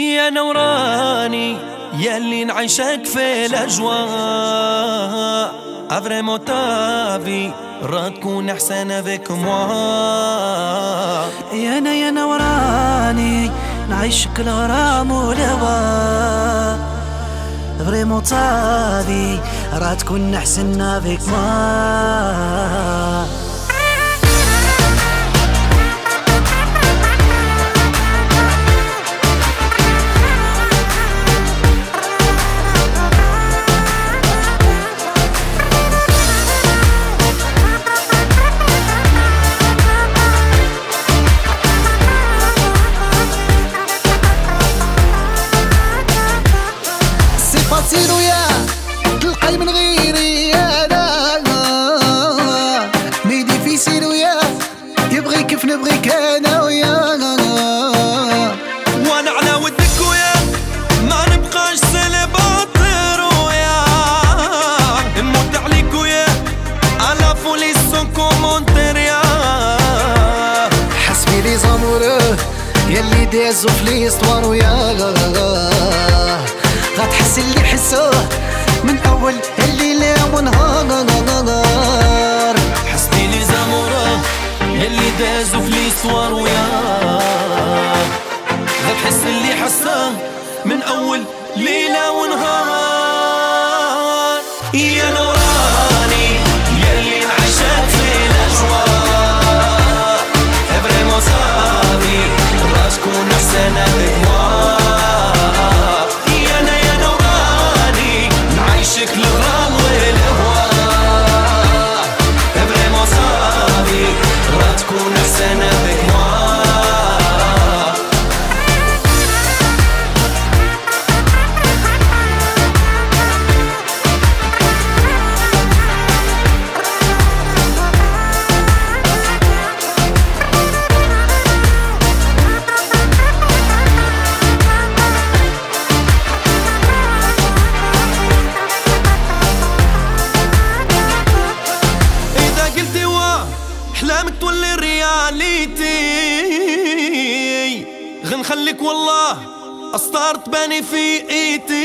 يا نوراني يلي نعيشك في الأجواء. vraiment ta vie راه تكون أحسن avec moi. يا أنا يا نوراني نعيشك الغرام والهوى. vraiment ta vie راه تكون أحسن avec moi. فاصيل يا تلقاي من غيري أنا ميدي في سيلو يا يبغي كيف نبغيك أنا ويا. وأنا على ودك ويا ما نبقاش سيليباتير ويا. نموت عليك ويا على فولي سون كومونتير يا حسبي لي زامورة يلي دازو في ليستوار ويا. غتحس اللي حسوه من أول الليلة ونهار. حسبي لي زامورة يلي دازو في ليستوار ويا غتحس اللي حساه من أول ليلة ونهار. يا نوراني أحلامك تولي رياليتي. غنخليك والله أسطار تباني في إيتي.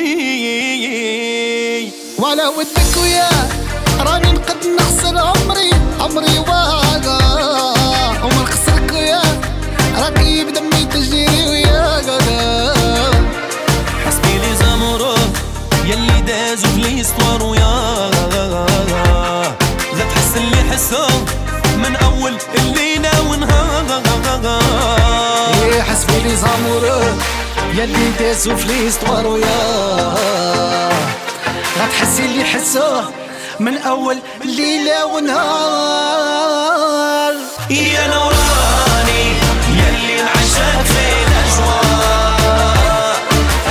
ولا ودك ويا ديال لي زامور يا اللي دازو في ليستوار غتحسي اللي حسوه من اول ليله ونهار يا نوراني يا اللي في فيك اجواء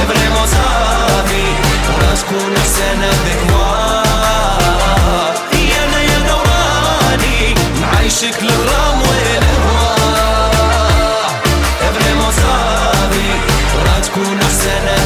فريمون صافي ولا تكون احسن يا أنا نوراني نعيشك للراحه Kuna sene.